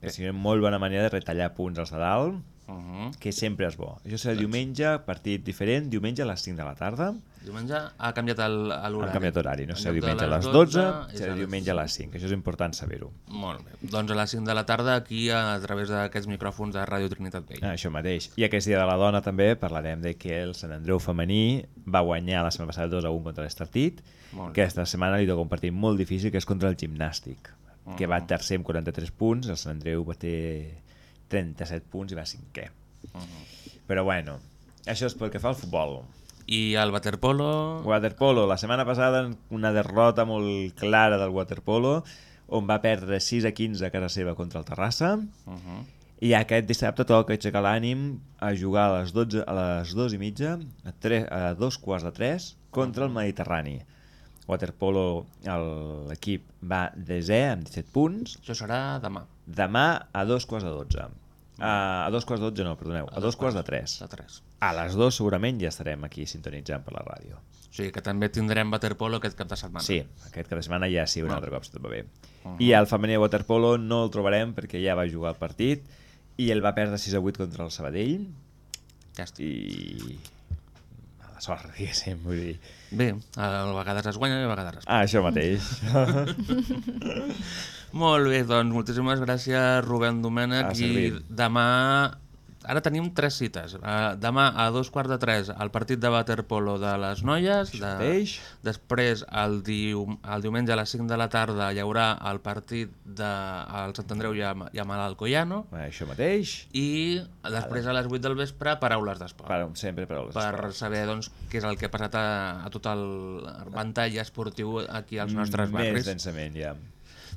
Que sigui una molt bona manera de retallar punts als de dalt, Mhm. que sempre és bo. Això serà diumenge, partit diferent, diumenge a les 5 de la tarda. Diumenge ha canviat l'horari. Han canviat horari, no serà diumenge a les les 12, 12, és serà diumenge a les 5. Això és important saber-ho. Molt bé. Doncs a les 5 de la tarda aquí a través d'aquests micròfons de Ràdio Trinitat Vella. Ah, això mateix. I aquest dia de la dona també parlarem de que el Sant Andreu femení va guanyar la setmana passada 2 a 1 contra l'Estartit. Bé. Aquesta setmana li toca un partit molt difícil que és contra el gimnàstic, que va tercer amb 43 punts, el Sant Andreu va ter 37 punts i va cinquè. Però bueno, això és pel que fa al futbol. I el waterpolo... Waterpolo, la setmana passada una derrota molt clara del waterpolo, on va perdre 6 a 15 a casa seva contra el Terrassa, Uh -huh. i aquest dissabte toca aixecar l'ànim a jugar a les, 12, a les 2 i mitja, a, 3, a dos quarts de 3, contra el Mediterrani. Waterpolo, l'equip va desè amb 17 punts. Això serà demà. Demà a dos quarts de 12. A, a dos quarts de 12 no, perdoneu, a, dos quarts de 3. De 3. A les 2 segurament ja estarem aquí sintonitzant per la ràdio. O sigui que també tindrem waterpolo aquest cap de setmana. Sí, aquest cap de setmana ja sí, un Molt altre cop, si tot va bé. Mhm. I el femení de waterpolo no el trobarem perquè ja va jugar el partit i el va perdre 6 a 8 contra el Sabadell. Ja està. I... A la sort, diguéssim, vull dir... Bé, a vegades es guanya i a vegades es Ah, això mateix. Molt bé, doncs moltíssimes gràcies Rubén Domènech A i demà ara tenim tres cites. Uh, demà a dos quarts de tres el partit de waterpolo de les noies. De, després el, diu, el diumenge a les 5 de la tarda hi haurà el partit de el Sant Andreu i amb, i amb l'Alcoyano. Això mateix. I després a les 8 del vespre paraules d'esport. Per, sempre paraules per saber doncs, què és el que ha passat a, a tot el ventall esportiu aquí als nostres barris. Més densament, ja.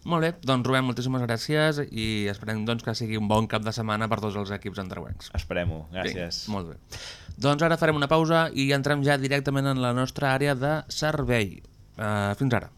Molt bé, doncs Rubén, moltíssimes gràcies i esperem doncs, que sigui un bon cap de setmana per tots els equips andreuencs. Esperem-ho, gràcies. Vinga, molt bé. Doncs ara farem una pausa i entrem ja directament en la nostra àrea de servei. Uh, fins ara.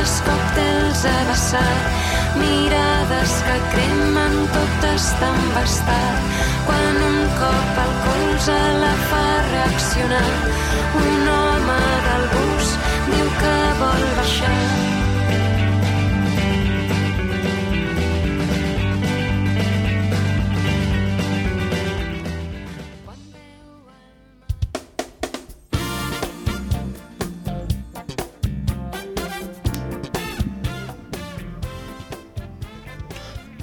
Boniques, còctels a vessar, mirades que cremen tot està embastat. Quan un cop al colze la fa reaccionar, un home del bus diu que vol baixar.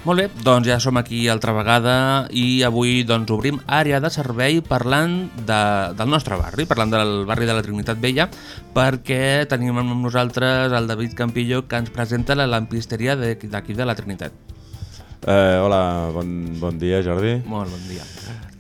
Molt bé, doncs ja som aquí altra vegada i avui doncs, obrim àrea de servei parlant de, del nostre barri, parlant del barri de la Trinitat Vella, perquè tenim amb nosaltres el David Campillo que ens presenta la lampisteria de- d'aquí de la Trinitat. Eh, hola, bon, bon dia Jordi. Molt bon dia.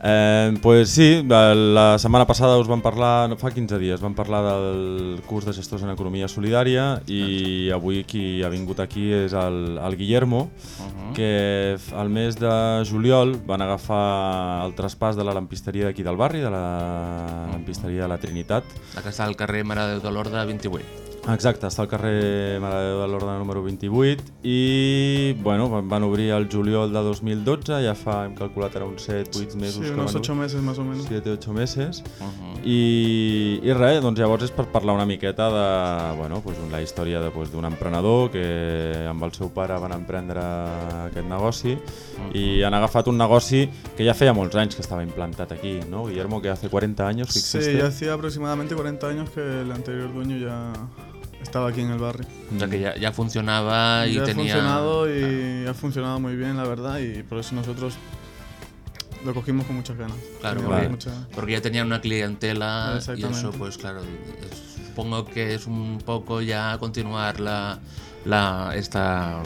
Eh, pues sí, la, setmana passada us vam parlar, no, fa 15 dies, vam parlar del curs de gestors en economia solidària i avui qui ha vingut aquí és el, el Guillermo, Mhm. que f- al mes de juliol van agafar el traspàs de la lampisteria d'aquí del barri, de la lampisteria de la Trinitat. La que està al carrer Mare de Déu de l'Orde 28. Exacte, està al carrer Mare de l'Orde número 28 i bueno, van- van obrir el juliol de 2012, ja fa, hem calculat, era uns 7-8 mesos. Sí, unos van ocho obrir. meses más o menos. 7-8 meses. Uh-huh. I, I res, doncs llavors és per parlar una miqueta de bueno, doncs la història d'un pues, d'un emprenedor que amb el seu pare van emprendre aquest negoci i han agafat un negoci que ja feia molts anys que estava implantat aquí, ¿no? Guillermo, que hace 40 años que Sí, existe. ya hacía aproximadamente 40 años que el anterior dueño ya estaba aquí en el barrio. O sea que ya, ya funcionaba y ya tenía... ha funcionado y ha funcionado muy bien, la verdad, y por eso nosotros lo cogimos con muchas ganas. Claro, porque, mucha- porque ya tenían una clientela y eso, pues claro, es- supongo que es un poco ya continuar la, la esta,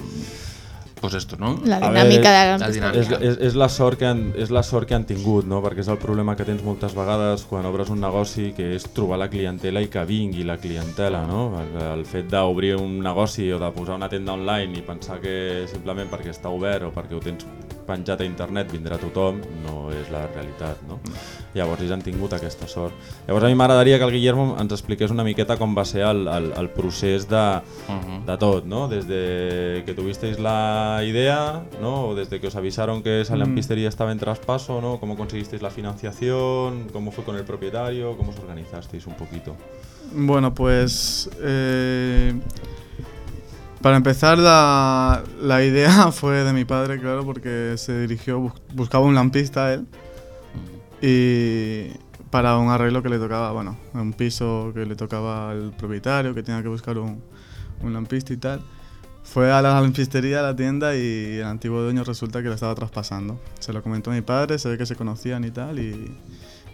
pues esto, ¿no? La dinàmica de la és, és, és, la sort que han, és la sort que han tingut, no? perquè és el problema que tens moltes vegades quan obres un negoci, que és trobar la clientela i que vingui la clientela. No? El, el fet d'obrir un negoci o de posar una tenda online i pensar que simplement perquè està obert o perquè ho tens penjat a internet vindrà tothom, no és la realitat. No? Llavors ells han tingut aquesta sort. Llavors a mi m'agradaria que el Guillermo ens expliqués una miqueta com va ser el, el, el procés de, de tot, ¿no? Desde que tuvisteis la idea, ¿no? O desde que os avisaron que esa Mm. lampistería estaba en traspaso, ¿no? ¿Cómo conseguisteis la financiación? ¿Cómo fue con el propietario? ¿Cómo os organizasteis un poquito? Bueno, pues eh, para empezar la, la idea fue de mi padre, claro, porque se dirigió, bus- buscaba un lampista él y para un arreglo que le tocaba, bueno, un piso que le tocaba al propietario, que tenía que buscar un, un lampista y tal. Fue a la lampistería, a la tienda y el antiguo dueño resulta que lo estaba traspasando. Se lo comentó a mi padre, se ve que se conocían y tal y,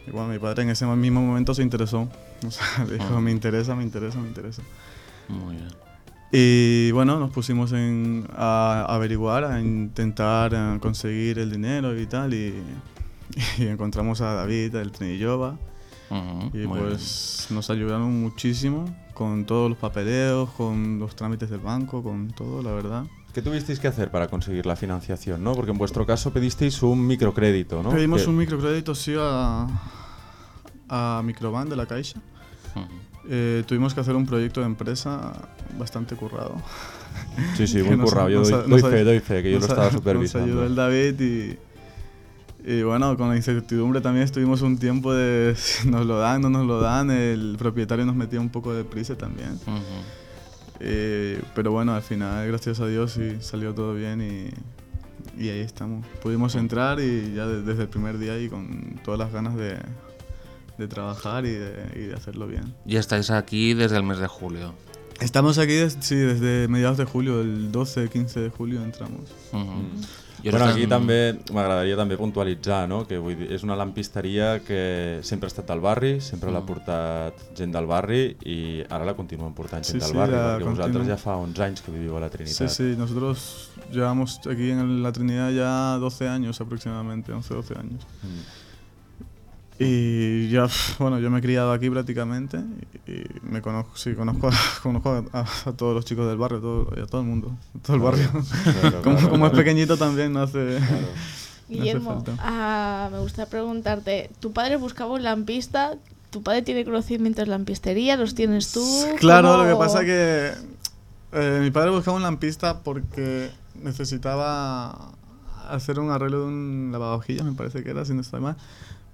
y bueno, mi padre en ese mismo momento se interesó. O sea, dijo, Ah. me interesa, me interesa, me interesa. Muy bien. Y bueno, nos pusimos en, a averiguar, a intentar eh, conseguir el dinero y tal. Y, y encontramos a David, el Trinillova. Y pues nos ayudaron muchísimo con todos los papeleos, con los trámites del banco, con todo, la verdad. ¿Qué tuvisteis que hacer para conseguir la financiación? ¿no? Porque en vuestro caso pedisteis un microcrédito, ¿no? Pedimos un microcrédito, sí, a, a Microban de la Caixa. Eh, tuvimos que hacer un proyecto de empresa bastante currado. Sí, sí, muy nos- currado. Yo nos- doy- nos fe, doy fe, que yo lo nos- estaba Nos supervisando. ayudó el David y, y bueno, con la incertidumbre también estuvimos un tiempo de si nos lo dan, no nos lo dan. El propietario nos metía un poco de prisa también. Eh, pero bueno, al final, gracias a Dios, sí, salió todo bien y, y ahí estamos. Pudimos entrar y ya de- desde el primer día y con todas las ganas de, de trabajar y de, y de hacerlo bien. Y estáis aquí desde el mes de julio. Estamos aquí des- sí, desde mediados de julio, el 12, 15 de julio entramos. I Bueno, ara aquí estan- també m'agradaria també puntualitzar no? que vull dir, és una lampisteria que sempre ha estat al barri, sempre l'ha Mm. portat gent del barri i ara la continuen portant gent Sí, del sí, barri, perquè vosaltres continuen. ja fa 11 anys que viviu a la Sí, Trinitat. sí, nosotros llevamos aquí en la Trinidad ya 12 años aproximadamente, 11, 12 años. Y ya, bueno, yo me he criado aquí prácticamente y, me conozco, sí, conozco, a, conozco a, a todos los chicos del barrio, todo, y a todo el mundo, a todo el Claro, barrio. claro, como, claro, como es claro. pequeñito también no hace, no hace Guillermo, falta. ah, me gustaría preguntarte, tu padre buscaba un lampista ¿Tu padre tiene conocimientos de lampistería? ¿Los tienes tú? Claro, ¿Cómo- lo que pasa que eh, mi padre buscaba un lampista porque necesitaba hacer un arreglo de un lavavajillas, me parece que era, si no estoy mal,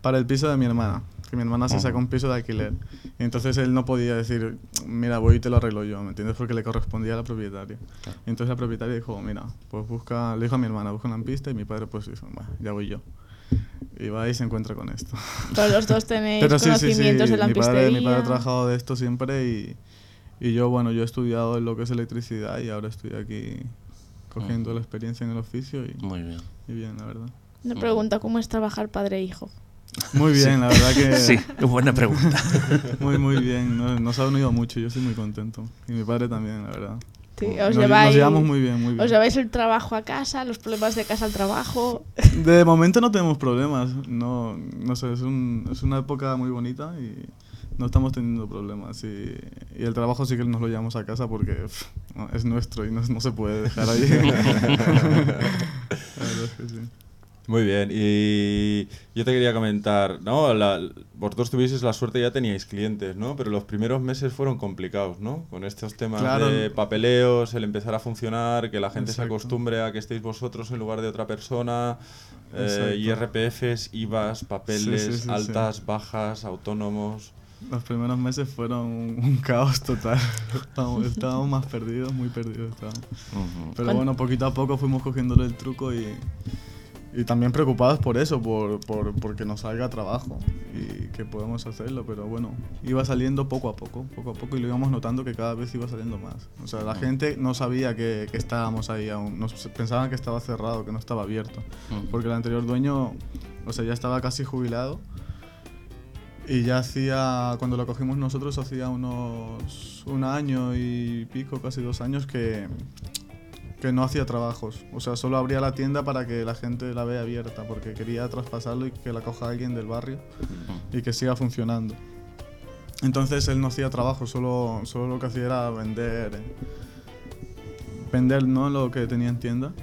para el piso de mi hermana. Que mi hermana se sacó un piso de alquiler. Y entonces él no podía decir, mira, voy y te lo arreglo yo, ¿me entiendes? Porque le correspondía a la propietaria. Y entonces la propietaria dijo, mira, pues busca, le dijo a mi hermana, busca un lampista y mi padre pues dijo, "Bah, ya voy yo. Y va y se encuentra con esto. Pero los dos tenéis Pero sí, sí, sí, conocimientos de Mi padre, mi padre ha trabajado de esto siempre y, y yo, bueno, yo he estudiado en lo que es electricidad y ahora estoy aquí cogiendo la experiencia en el oficio y, Muy bien. y bien, la verdad. Una pregunta, ¿cómo es trabajar padre e hijo? Muy bien, Sí. la verdad que... Sí, buena pregunta. muy, muy bien. Nos, nos ha unido mucho, yo estoy muy contento. Y mi padre también, la verdad. Sí, nos, os nos lleváis, llevamos muy bien, muy bien. Os lleváis el trabajo a casa, los problemas de casa al trabajo. De momento no tenemos problemas. No, no sé, es, un, es una época muy bonita y no estamos teniendo problemas. Y, y el trabajo sí que nos lo llevamos a casa porque pff, no, es nuestro y no, no se puede dejar ahí. La verdad es que sí. Muy bien, y yo te quería comentar, ¿no? La- vosotros tuvisteis la suerte, ya teníais clientes, ¿no? Pero los primeros meses fueron complicados, ¿no? Con estos temas Claro. de papeleos, el empezar a funcionar, que la gente se Exacto. acostumbre a que estéis vosotros en lugar de otra persona, eh. IRPFs, IVAs, papeles, Sí, sí, sí, sí. altas, bajas, autónomos. Los primeros meses fueron un, caos total. estábamos, estábamos más perdidos, muy perdidos estábamos. Pero Cuan- bueno, poquito a poco fuimos cogiéndole el truco y, y también preocupados por eso, por, por, porque nos salga trabajo y que podamos hacerlo. Pero bueno, iba saliendo poco a poco, poco a poco y lo íbamos notando que cada vez iba saliendo más. O sea, la Mm. gente no sabía que, que estábamos ahí aún, nos pensaban que estaba cerrado, que no estaba abierto. Mm. Porque el anterior dueño, o sea, ya estaba casi jubilado. Y ya hacía, cuando lo cogimos nosotros, hacía unos un año y pico, casi dos años, que, que no hacía trabajos. O sea, solo abría la tienda para que la gente la vea abierta, porque quería traspasarlo y que la coja alguien del barrio y que siga funcionando. Entonces él no hacía trabajo, solo, solo lo que hacía era vender, eh, vender ¿no? lo que tenía en tienda.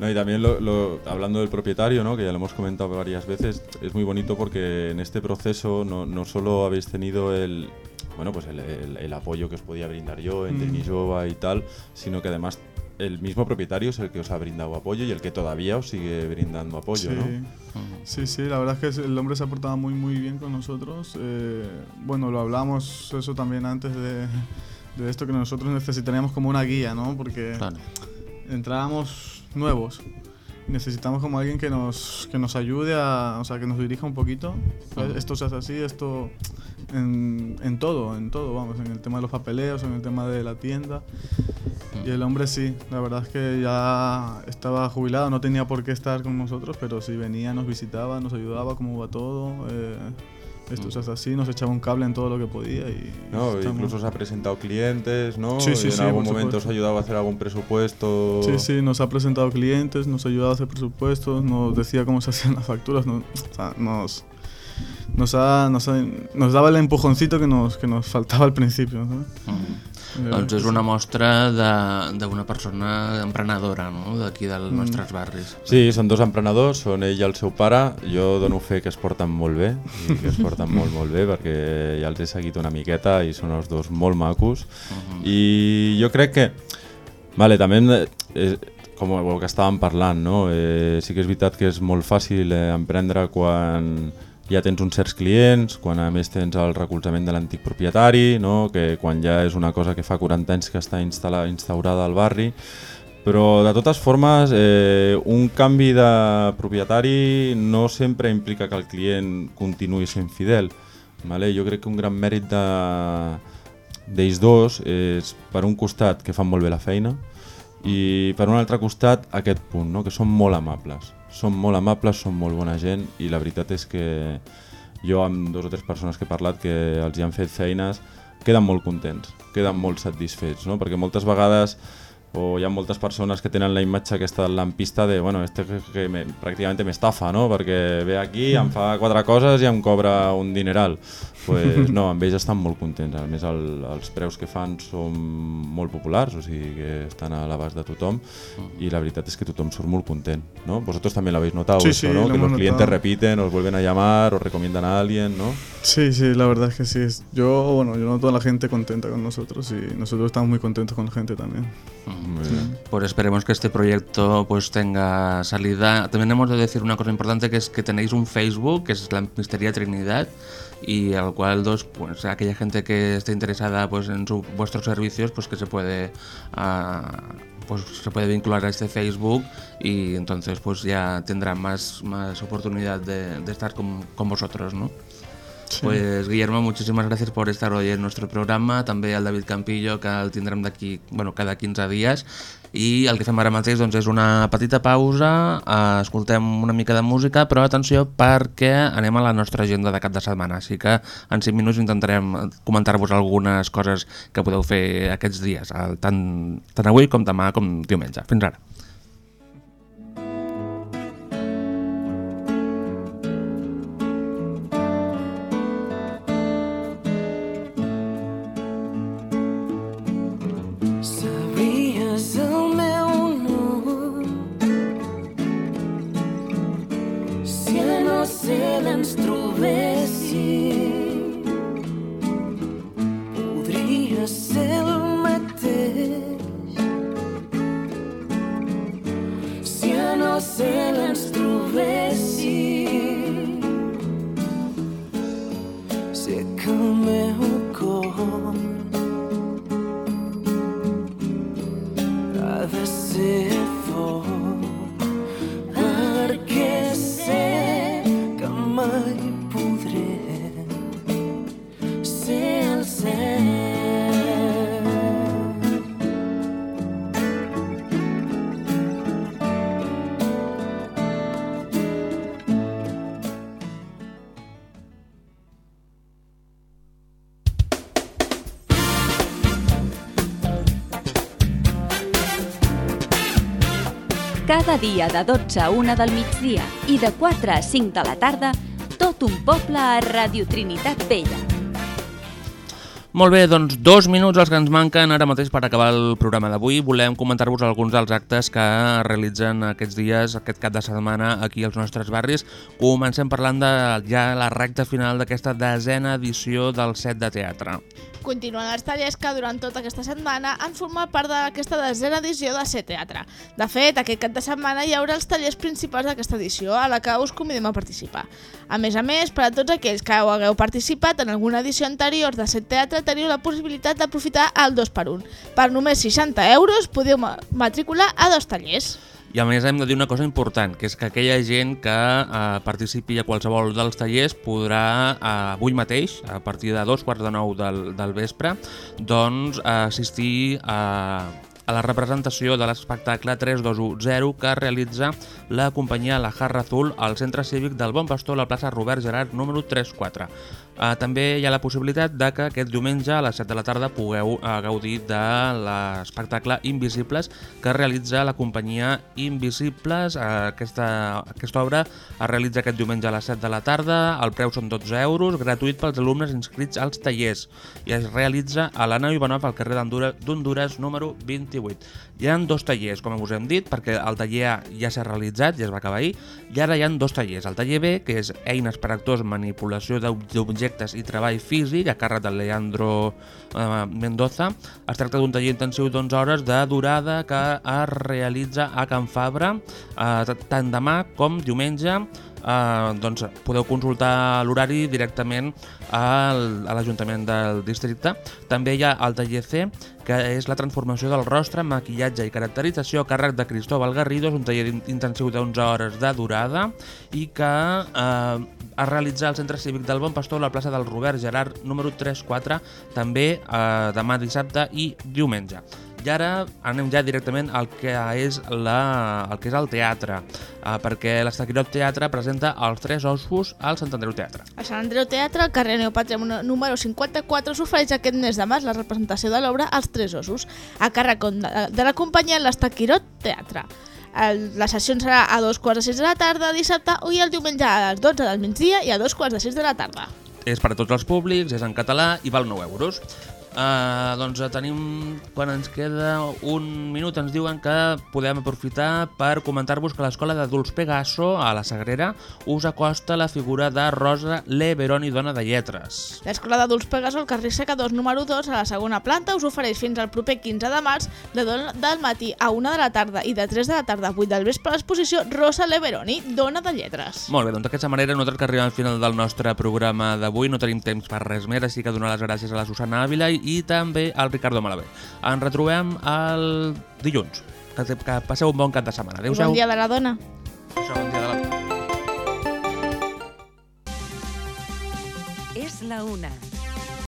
No, y también lo- lo- hablando del propietario, ¿no? que ya lo hemos comentado varias veces, es muy bonito porque en este proceso no, no solo habéis tenido el, bueno, pues el, el- el apoyo que os podía brindar yo en Mm. Denisova y tal, sino que además el mismo propietario es el que os ha brindado apoyo y el que todavía os sigue brindando apoyo. sí. ¿no? sí, sí, la verdad es que el hombre se ha portado muy, muy bien con nosotros. Eh, bueno, lo hablamos eso también antes de, de esto, que nosotros necesitaríamos como una guía, ¿no? Porque entrábamos nuevos. Necesitamos como alguien que nos, que nos ayude a, o sea, que nos dirija un poquito. Esto se hace así, esto en, en todo, en todo, vamos, en el tema de los papeleos, en el tema de la tienda. Y el hombre sí, la verdad es que ya estaba jubilado, no tenía por qué estar con nosotros, pero sí venía, nos visitaba, nos ayudaba, cómo va todo. eh, esto se hace así, nos echaba un cable en todo lo que podía y... No, estamos- incluso os ha presentado clientes, ¿no? Sí, sí, en sí, algún momento os ha ayudado a hacer algún presupuesto. Sí, sí, nos ha presentado clientes, nos ha ayudado a hacer presupuestos, nos decía cómo se hacían las facturas, no- o sea, nos, nos, ha- nos, ha- nos daba el empujoncito que nos, que nos faltaba al principio. ¿no? Eh, Doncs és una mostra de- d'una persona emprenedora, no?, d'aquí dels Mm. nostres barris. Sí, són dos emprenedors, són ell i el seu pare. Jo dono fe que es porten molt bé, i que es porten molt, molt bé, perquè ja els he seguit una miqueta i són els dos molt macos. I jo crec que, vale, també eh, com el que estàvem parlant, no? eh, sí que és veritat que és molt fàcil eh, emprendre quan ja tens uns certs clients, quan a més tens el recolzament de l'antic propietari, no? que quan ja és una cosa que fa 40 anys que està instaurada al barri, però de totes formes eh, un canvi de propietari no sempre implica que el client continuï sent fidel. Vale? Jo crec que un gran mèrit de d'ells dos és per un costat que fan molt bé la feina i per un altre costat aquest punt, no? que són molt amables. Són molt amables, són molt bona gent i la veritat és que jo amb dos o tres persones que he parlat que els hi han fet feines queden molt contents, queden molt satisfets, no? perquè moltes vegades o hi ha moltes persones que tenen la imatge aquesta del lampista de, bueno, este que, me, pràcticament m'estafa, no? Perquè ve aquí, em fa quatre coses i em cobra un dineral. Pues no, amb ells estan molt contents. A més, el, els preus que fan són molt populars, o sigui que estan a l'abast de tothom i la veritat és que tothom surt molt content, ¿no? Vosotros también lo habéis notado, Sí, esto, sí, ¿no? Que los clientes notado. repiten, os vuelven a llamar, os recomiendan a alguien, ¿no? Sí, sí, la verdad es que sí. Es- Yo, bueno, yo noto a la gente contenta con nosotros y nosotros estamos muy contentos con la gente también. Pues esperemos que este proyecto pues tenga salida. También hemos de decir una cosa importante que es que tenéis un Facebook que es la Mistería Trinidad y al cual dos pues aquella gente que esté interesada pues en su- vuestros servicios pues que se puede ah, pues se puede vincular a este Facebook y entonces pues ya tendrá más, más oportunidad de, de estar con, con vosotros, ¿no? Sí. Pues Guillermo, muchísimas gràcies per estar hoy en nuestro programa, també al David Campillo, que el tindrem d'aquí, bueno, cada 15 dies, i el que fem ara mateix doncs, és una petita pausa, eh, escoltem una mica de música, però atenció perquè anem a la nostra agenda de cap de setmana, així que en 5 minuts intentarem comentar-vos algunes coses que podeu fer aquests dies, el- tant, tant avui com demà com diumenge. Fins ara. Cada dia de 12 a 1 del migdia i de 4 a 5 de la tarda, tot un poble a Radio Trinitat Vella. Molt bé, doncs dos minuts els que ens manquen ara mateix per acabar el programa d'avui. Volem comentar-vos alguns dels actes que realitzen aquests dies, aquest cap de setmana, aquí als nostres barris. Comencem parlant de ja la recta final d'aquesta desena edició del set de teatre. Continuen els tallers que durant tota aquesta setmana han format part d'aquesta desena edició de Ser Teatre. De fet, aquest cap de setmana hi haurà els tallers principals d'aquesta edició, a la que us convidem a participar. A més a més, per a tots aquells que hagueu participat en alguna edició anterior de Set Teatre, teniu la possibilitat d'aprofitar el 2x1. Per només 60 euros podeu ma- matricular a dos tallers. I a més hem de dir una cosa important, que és que aquella gent que eh, participi a qualsevol dels tallers podrà eh, avui mateix, a partir de dos quarts de nou del, del vespre, doncs eh, assistir a, a la representació de l'espectacle 3210 que realitza la companyia La Jarra Azul al Centre Cívic del Bon Pastor a la plaça Robert Gerard número 34. Uh, també hi ha la possibilitat de que aquest diumenge a les 7 de la tarda pugueu uh, gaudir de l'espectacle Invisibles que realitza la companyia Invisibles. Uh, aquesta, aquesta obra es realitza aquest diumenge a les 7 de la tarda, el preu són 12 euros, gratuït pels alumnes inscrits als tallers i es realitza a la nau Ivanov al carrer d'Hondura- d'Honduras número 28. Hi ha dos tallers, com us hem dit, perquè el taller A ja s'ha realitzat, ja es va acabar ahir, i ara hi ha dos tallers. El taller B, que és eines per actors, manipulació d'ob- d'objectes i treball físic, a càrrec del Leandro eh, Mendoza. Es tracta d'un taller intensiu d'11 hores de durada que es realitza a Can Fabra, eh, tant demà com diumenge. Uh, doncs podeu consultar l'horari directament al, a l'Ajuntament del districte. També hi ha el taller C, que és la transformació del rostre, maquillatge i caracterització a càrrec de Cristóbal Garrido, és un taller in- intensiu d'11 hores de durada i que eh, es realitza al Centre Cívic del Bon Pastor a la plaça del Robert Gerard número 34, també eh, demà dissabte i diumenge. I ara anem ja directament al que és, la, el, que és el teatre. uh, perquè l'Estaquirot Teatre presenta els tres ossos al Sant Andreu Teatre. A Sant Andreu Teatre, al carrer Neopàtria número 54, s'ofereix aquest mes de març la representació de l'obra Els Tres Ossos, a càrrec de, de la companyia L'Estaquirot Teatre. El, la sessió serà a dos quarts de sis de la tarda dissabte i el diumenge a les 12 del migdia i a dos quarts de sis de la tarda. És per a tots els públics, és en català i val 9 euros. Uh, doncs eh, tenim, quan ens queda un minut, ens diuen que podem aprofitar per comentar-vos que l'Escola d'Adults Pegaso, a la Sagrera, us acosta la figura de Rosa Leveroni, dona de lletres. L'Escola d'Adults Pegaso, al carrer Secadors número 2, a la segona planta, us ofereix fins al proper 15 de març, de do- del matí a 1 de la tarda i de 3 de la tarda a 8 del vespre, l'exposició Rosa Leveroni, dona de lletres. Molt bé, doncs d'aquesta manera nosaltres que arribem al final del nostre programa d'avui no tenim temps per res més, així que donar les gràcies a la Susana Ávila i, i també al Ricardo Malavé. Ens retrobem el dilluns. Que, que passeu un bon cap de setmana. Adéu-siau. bon dia de la dona. Bon dia de la... És la una.